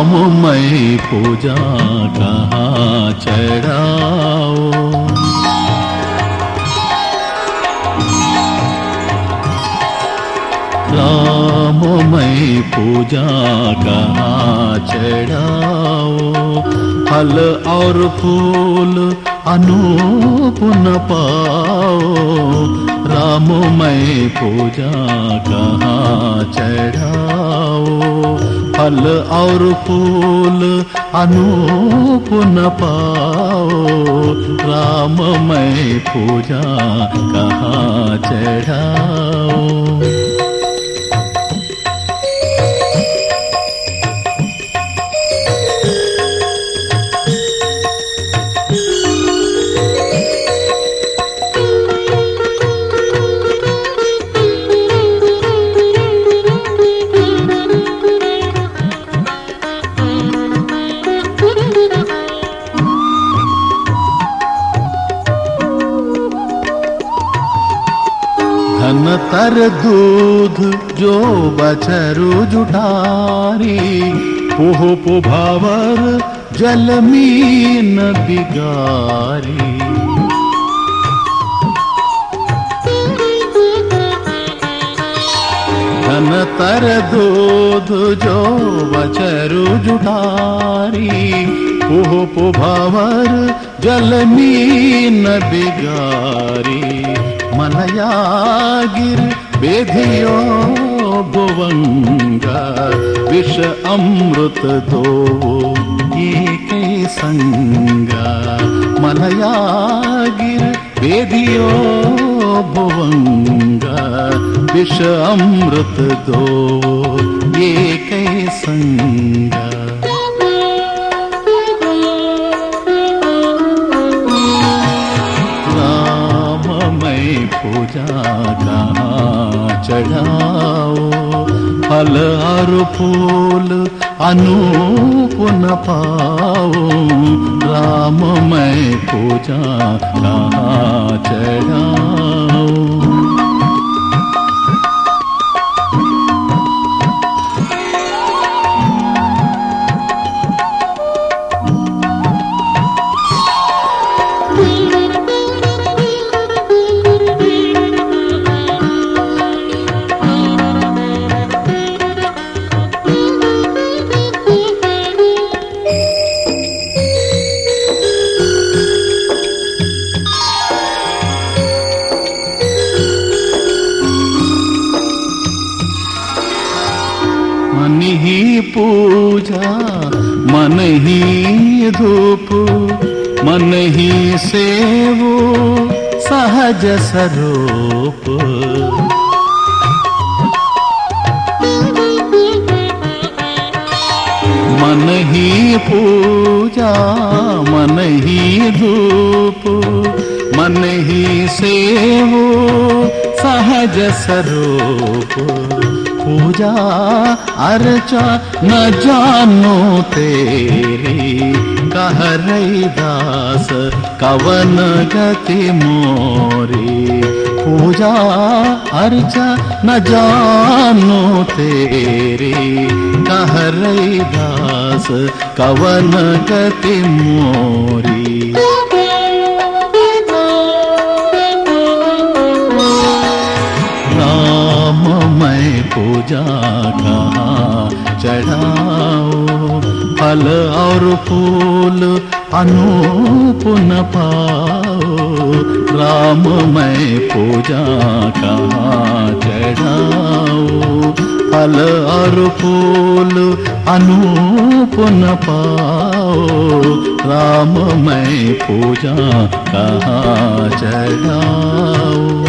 राममय पूजा कहाँ चढ़ाओ? राममय पूजा कहाँ चढ़ाओ? फल और फूल अनूप न पाओ। राममय पूजा कहाँ चढ़ाओ? फल और फूल अनूप न पाओ राममय पूजा कहाँ चढ़ाओ तर दूध जो बछरु जुटारी पोह पुभावर जल मीन बिगारी। धन तर दूध जो बछरु जुटारी पोह पुभावर जल मीन बिगारी। मलयागिर ಆಗಿರು ಬೇಧಿಯೋ ಭುವಂಗ ವಿಷ ಅಮೃತದೋ ಏಕೈ ಸಂಗ ಮನಯಾಗಿರು ಬೇಧಿಯೋ ಭುವಂಗ ವಿಷ ಅಮೃತದೋ ಏಕೈ ಸಂಗ पूजा कहाँ चढ़ाओ। फल और फूल अनूप न पाओ। राममय पूजा कहाँ चढ़ाओ। ही पूजा, मन ही धूप, मन ही सेवो, सहज स्वरूप। मन ही पूजा, मन ही धूप, मन ही से सेवो, सहज स्वरूप। पूजा अर्चा न जानो तेरी कह रही दास कवन गति मोरी। पूजा अर्चा न जानो तेरी कह रही दास कवन गति मोरी पूजा कहाँ चढ़ाओ फल और फूल अनूप न पाओ राममय पूजा कहाँ, चढ़ाओ फल और फूल अनूप न पाओ राममय पूजा कहाँ, चढ़ाओ।